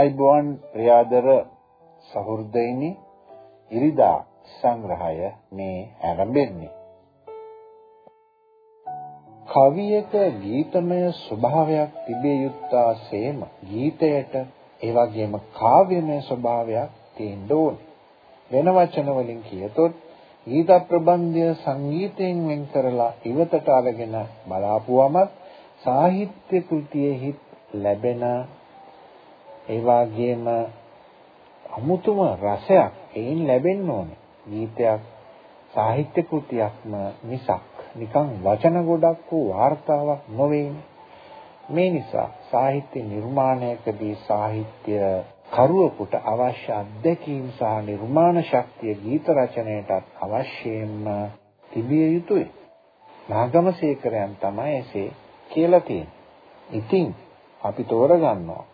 ආයිබෝන් ප්‍රියාදර සහෘදයිනි ඉරිදා සංග්‍රහය මේ ආරම්භෙන්නේ. කවියක ගීතමය ස්වභාවයක් තිබිය යුත්තාසේම ගීතයට ඒ වගේම කාව්‍යමය ස්වභාවයක් තියෙන්න ඕනේ. වෙන වචන වලින් කියතොත් ගීත ප්‍රබන්ධය සංගීතයෙන් වෙන් කරලා ඉවතට අරගෙන බලාපුවමත් සාහිත්‍ය කෘතියෙහි ලැබෙන ඒ වගේම අමුතුම රසයක් එයින් ලැබෙන්න ඕනේ. ගීතයක් සාහිත්‍ය කෘතියක්ම මිසක් නිකන් වචන ගොඩක් වූ වார்த்தාවක් නොවේනේ. මේ නිසා සාහිත්‍ය නිර්මාණයකදී සාහිත්‍ය කරුවෙකුට අවශ්‍ය අත්දැකීම් සහ නිර්මාණ ශක්තිය ගීත රචනයටත් අවශ්‍යයෙන්ම තිබිය යුතුයි. නාගමසේකරයන් තමයි එසේ කියලා තියෙන්නේ. ඉතින් අපි තෝරගන්නවා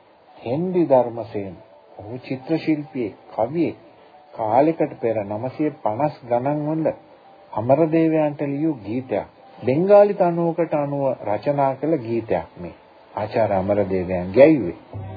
හෙන්ඩි ධර්මසේන. ඔහු චිත්‍ර ශිල්පියෙක් කවියෙක්. කාලයකට පෙර 950 ගණන් වල අමරදේවයන්ට ලියූ ගීතයක්. බෙන්ගාලි තනුවකට අනුව රචනා කළ ගීතයක් මේ. ආචාර්ය අමරදේවයන් ගැයුවේ.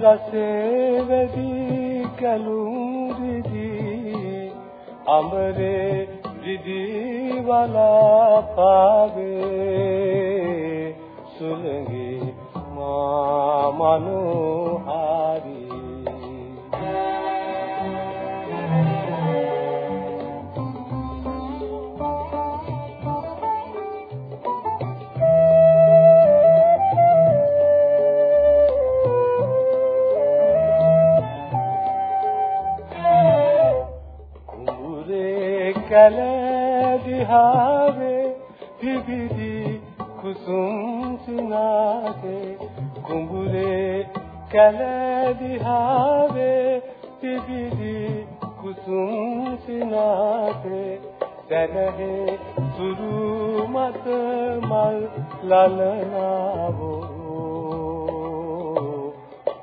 රසේ වැඩි කලුම් රිදී අමරේ රිදී වලා පාවේ සුලඟේ මා මනෝහාරී කුසුම් සිනාසේ සැනහේ සුරු මත මල් ලලනාවෝ.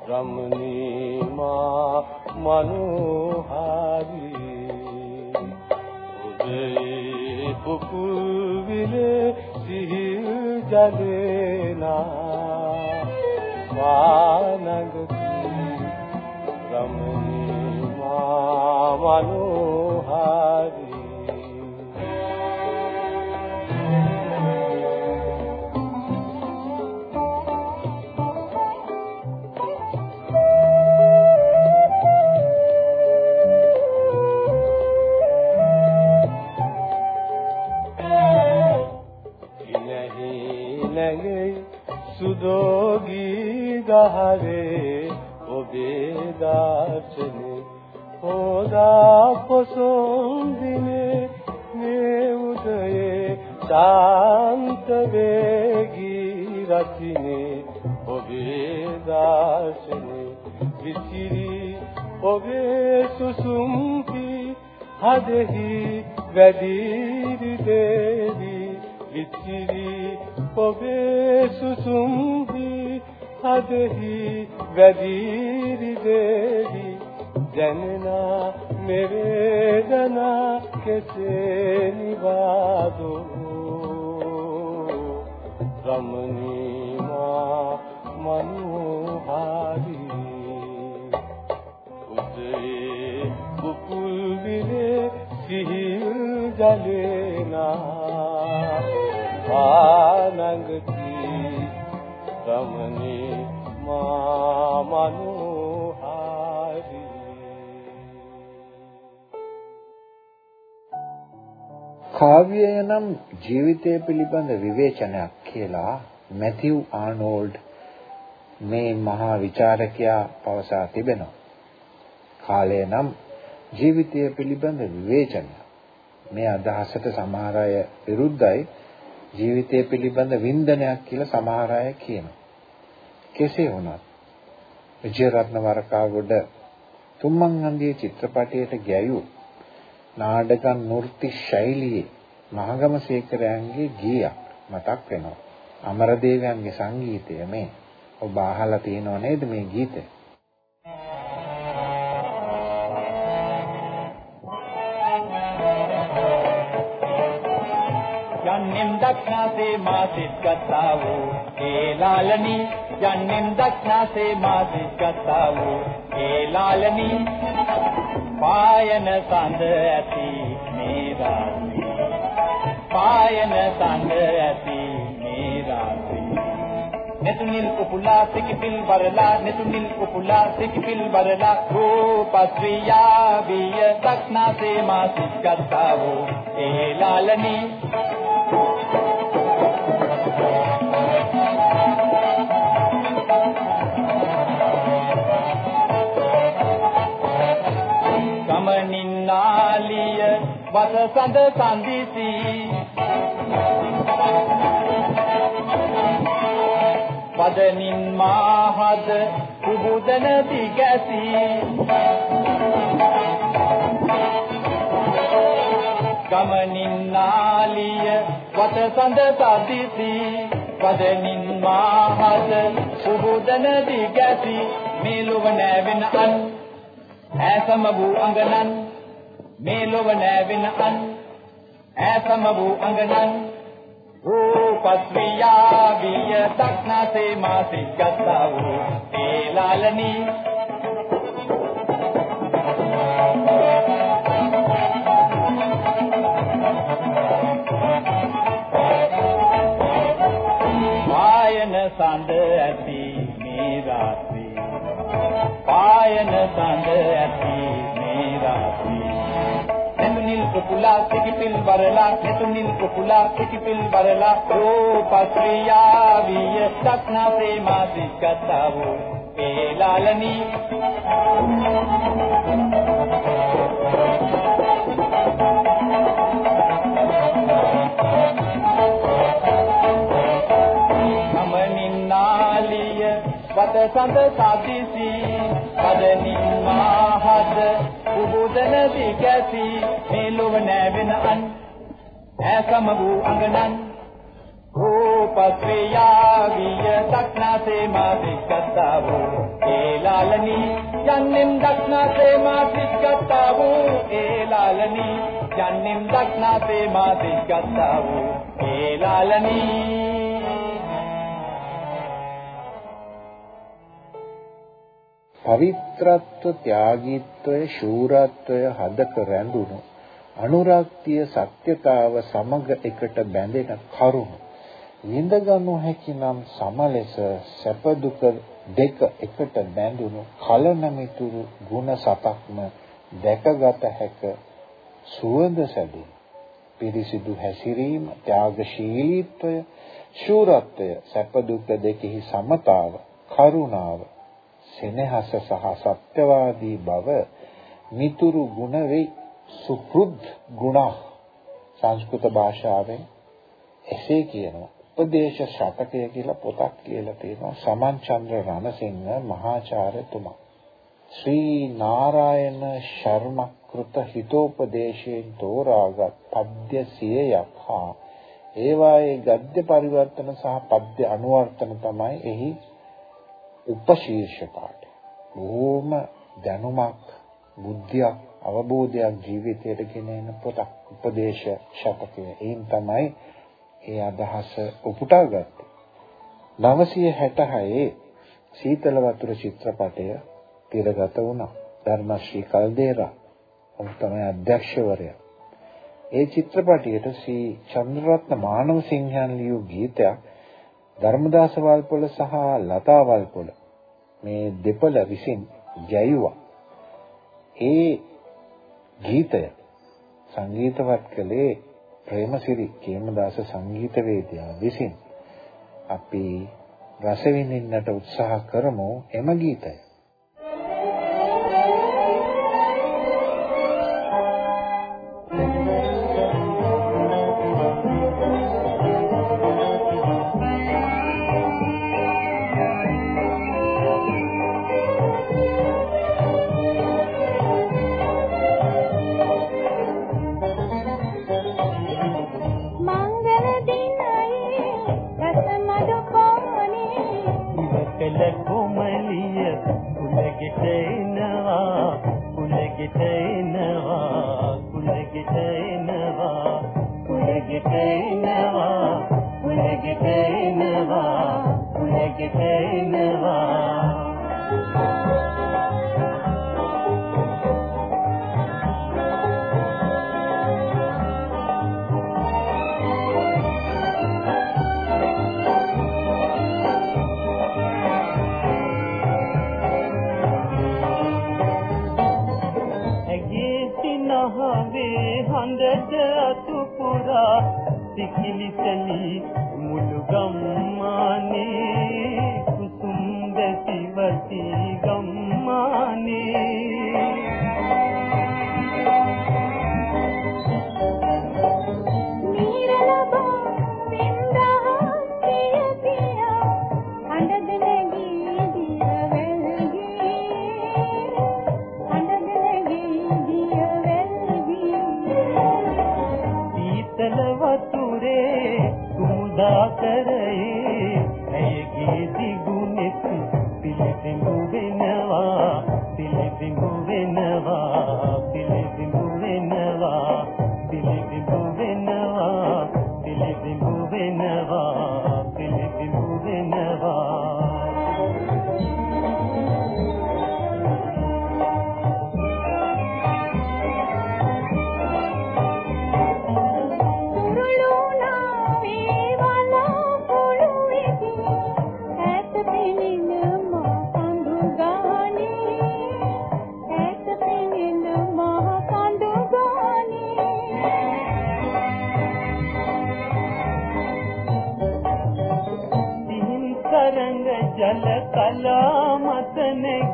රමණී මා මනෝහාරී. ඒ පුපුල් විලේ සිහිල් ජලේනා. වානගති මා වැඩිරි දේවි විචිරි ඔබේ සුසුම්හි හදෙහි වැඩිරි දේවි. ජනනා මෙවේදනා කෙසේ නිවාදෝ? රමණී මා මනෝහාරී සිහිල් ජලේනා ආනංගති රමණී මා මනෝහාරී කාව්‍යය නම් ජීවිතය පිළිබඳ විවේචනයක් කියලා මැතිව් ආනෝල්ඩ් මේ මහා විචාරකයා පවසා තිබෙනවා. කාලය නම් ජීවිතය පිළිබඳ විවේචනය. මේ අදහසට සමහර අය විරුද්ධයි. ජීවිතය පිළිබඳ වින්දනයක් කියලා සමහර අය කියනවා. කෙසේ වුණත් විජයරත්න වරකාගොඩ තුම්මංගන්දියේ චිත්‍රපටයට ගැයූ නාඩගම් නෘත්‍ය ශෛලියේ මහගමසේකරයන්ගේ ගීයක් මතක් වෙනවා. අමරදේවයන්ගේ සංගීතය මේ. ඔබ අහලා තියෙනව නේද මේ ගීතය? දක්නාසේ මාසිට ගත්තා වූ ඒ ලාලනී යන්නෙම් දක්නාසේ මාසිට ගත්තා වූ ඒ ලාලනී පායන සඳ ඇති මේ රාත්‍රී පායන සඳ ඇති මේ රාත්‍රී netunil upula sikipil barla netunil upula sikipil barla රූපස්ත්‍රියා විය දක්නා සේමා සික්කත්තාවෝ ඒ ලාලනී වසසඳ සඳිසි වදනින් මාහද කුබුදන දිගැසි. ගමනින්නාලිය වසසඳ සඳිසි වදනින් මාහද කුබුදන දිගැසි. මේ ලොව නැවෙන අන් ඈසම වූ අංගනන් මේ ලොව නැවෙන අන් ඈසම වූ අංගනන් රූපස්වියා විය දක්නාසේ මාසික ගත්තා වූ ඒ ලාලනී වායන සඳ ඇති මේ රාත්‍රී. පායන සඳ ඇති මේ රාත්‍රී netunil කුකුලා සිකිපිල් වරලා netunil කුකුලා සිකිපිල් වරලා රූපස්ත්‍රියා විය දක්නා ප්‍රේමා සික්කතාවෝ ඒ ලාලනී ගමනින්නාලිය වත සඳ සාදිසි පදනින් මාහද උබුදන දිගැසි මේ ලොව නැවෙන අන් ඈසම වූ අංගනන් රූපස්ත්‍රියා විය දක්නාසේ මා දික්කතාවෝ ඒ ලාලනී යන්නෙම් දක්නාසේ මා දික්කතාවෝ ඒ ලාලනී යන්නෙම් දක්නාසේ මා දික්කතාවෝ ඒ ලාලනී. පවිත්‍රත්ව ත්‍යාගීත්වය ශූරත්වය හදක රැඳුණු අනුරාග්තිය සත්‍යතාව සමග එකට බැඳෙන කරුණු. විඳගනු හැකි නම් සමලෙස සැප දුක දෙක එකට බැඳුණු කලනමිතුරු ಗುಣ සතක්ම දැකගත හැක සුවඳ සැදුණු පිරිසිදු හැසිරීම ත්‍යාගශීලීත්වය ශූරත්වය සැප දුක දෙකෙහි සමතාව කරුණාව සෙනෙහස සහ සත්‍යවාදී බව මිතුරු ගුණ වෙයි. සුහෘද් ගුණ සංස්කෘත භාෂාවෙන් එසේ කියනවා උපදේශ ශතකය කියලා පොතක් කියලා තියෙනවා සමන් චන්ද්‍ර රණසිංහ මහාචාර්යතුමා ශ්‍රී නාරායන ශර්මකෘත හිතෝපදේශයෙන් තෝරාගත් පද්‍ය 100ක් හා ඒවායේ ගද්‍ය පරිවර්තන සහ පද්‍ය අනුවර්තන තමයි එහි උපශීර්ෂ පාඨය. බොහෝම දැනුමක්, බුද්ධියක්, අවබෝධයක් ජීවිතයට ගෙන එන පොතක්. උපදේශ ශතකය. එයින් තමයි ඒ අදහස උපුටාගත්තේ. 966 සීතල වතුර චිත්‍රපටය තිරගත වුණා. ධර්මශ්‍රී කල්දේරා ඔහු තමයි අධ්‍යක්ෂවරයා. ඒ චිත්‍රපටයට ශ්‍රී චන්ද්‍රරත්න මානවසිංහයන් ලියූ ගීතයක් ධර්මදාස වල්පොල සහ ලතා වල්පොල මේ දෙපළ විසින් ගැයුවා. ඒ ගීතය. සංගීතවත් කළේ ප්‍රේමසිරි කේමදාස සංගීතවේදියා විසින්. අපි රස විඳින්නට උත්සාහ කරමු එම ගීතය. ڪل ڪٿان ڪجهه ڪٿي ڪجهه ڪٿي ڪجهه ڪٿان නිතනි මුළු ගම්මා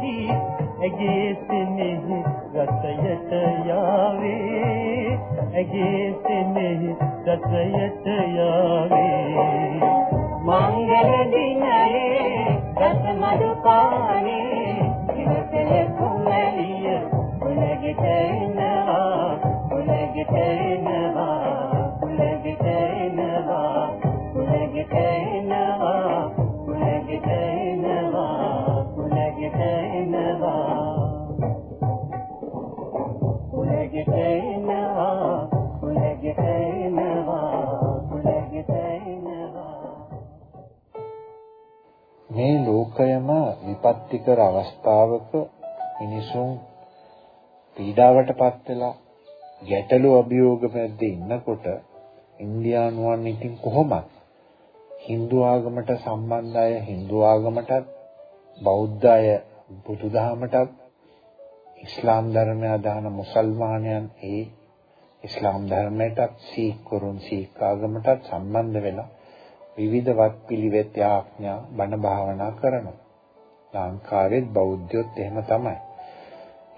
ඇදී ඇගේ සෙනෙහි රසයට යාවේ. ඇගේ සෙනෙහි රසයට යාවේ. මංගල දින විපත්තිකර අවස්ථාවක මිනිසුන් පීඩාවටපත් වෙලා ගැටලු අභියෝග මැද්දේ ඉන්නකොට ඉන්දියානුවන් ඉතින් කොහොමද Hindu ආගමට සම්බන්ධ අය Hindu ආගමටත් බෞද්ධ අය බුදුදහමටත් ඉස්ලාම් ධර්මය අදහන මුසල්මානයන් ඒ ඉස්ලාම් ධර්මයටත් සීක් කරුන් සීක් ආගමටත් සම්බන්ධ වෙලා විවිධ වත් පිළිවෙත් යාඥා බණ භාවනා කරනවා ලංකාවෙත් බෞද්ධයොත් එහෙම තමයි.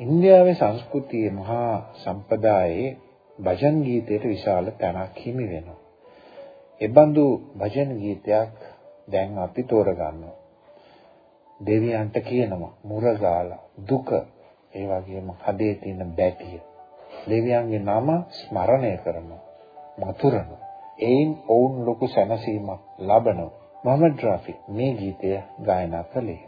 ඉන්දියාවේ සංස්කෘතියේ මහා සම්පදායේ භජන් ගීතයට විශාල තැනක් හිමි වෙනවා. එබඳු භජන් ගීතයක් දැන් අපි තෝරගන්නවා. දෙවියන්ට කියනවා මුරගාලා දුක ඒ වගේම හදේ තියෙන බැටිය. දෙවියන්ගේ නම ස්මරණය කරනවා. මතුරනවා. එයින් ඔවුන් ලොකු සැනසීමක් ලබනවා. මොහමඩ් රාෆි මේ ගීතය ගායනා කළේ.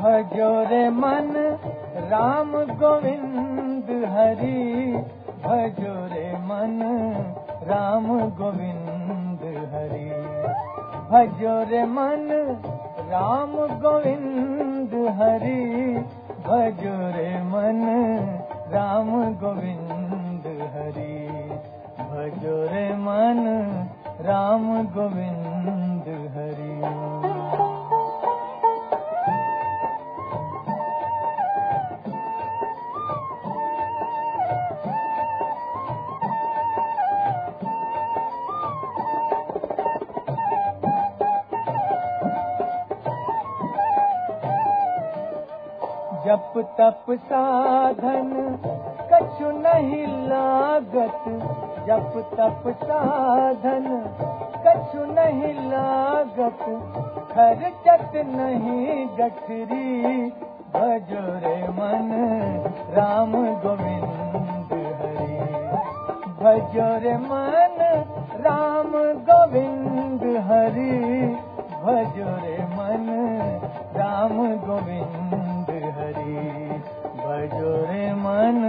भजो रे मन राम गोविंद हरि भजो रे मन राम गोविंद हरि। भजो रे मन राम गोविंद हरि। भजो रे मन राम गोविंद हरि। भजो रे मन राम गोविंद तप साधन, कछु नहीं लागत। जप तप साधन, कछु नहीं लागत। खर्चत नहीं गठरी भजोरे मन, राम गोविंद हरि। भजोरे मन, राम गोविंद हरि। भजो रे मन राम गोविंद हरि भजो रे मन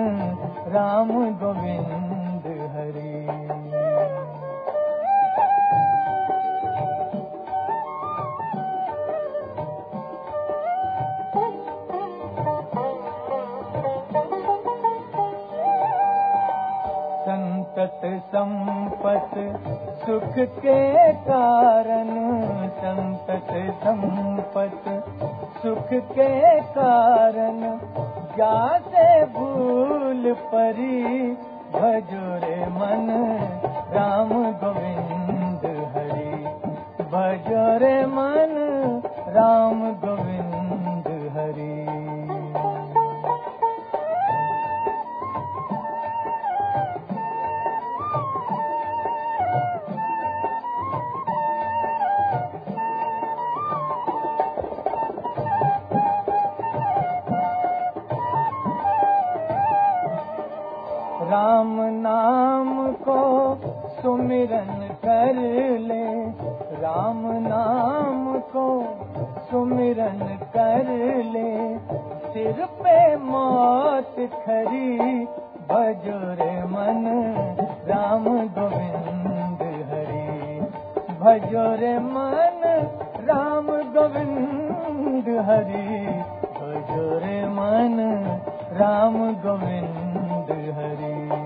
राम गोविंद हरि संतत संपत सुख के कारण संतत संपत सुख के कारण जाते भूल परी। भजो रे मन राम गोविंद हरि। भजो रे मन सुमिरन कर ले। राम नाम को सुमिरन कर ले। सिर पे मौत खरी भजो रे मन। राम गोविंद हरि भजो रे मन। राम गोविंद हरि भजो रे मन। राम गोविंद हरि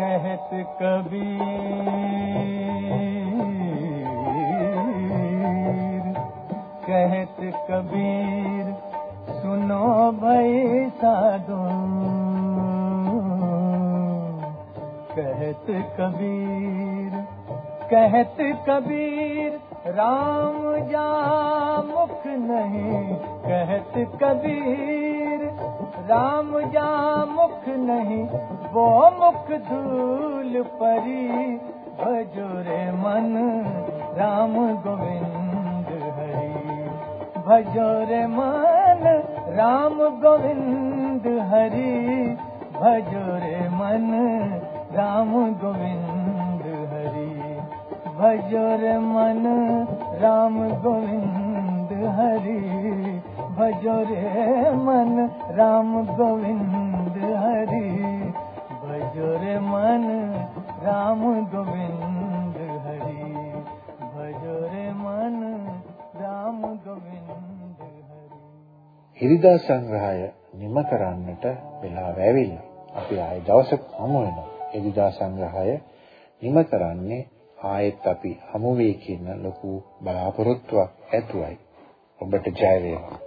कहत कबीर। कहत कबीर, सुनो भई साधु। कहत कबीर कहत कबीर, राम जा मुख नहीं। कहत कबीर, राम जा मुख नहीं। वो मुख धूल परी भजो रे मन राम गोविंद हरि। भजो मन राम गोविंद हरि। भजो मन राम गोविंद हरि। भजो मन राम गोविंद हरि। भजो रे मन राम गोविंद भजो रे मन राम गोविंद हरि भजो रे मन राम गोविंद हरि ඉරිදා සංග්‍රහය නිම කරන්නට වෙලාව ඇවිල්ලා. අපි ආයෙ දවසක හමු වෙනවා. ඉරිදා සංග්‍රහය නිම කරන්නේ ආයෙත් අපි හමු වෙයි කියන ලොකු බලාපොරොත්තුවක් ඇතුවයි. ඔබට ජය වේවා.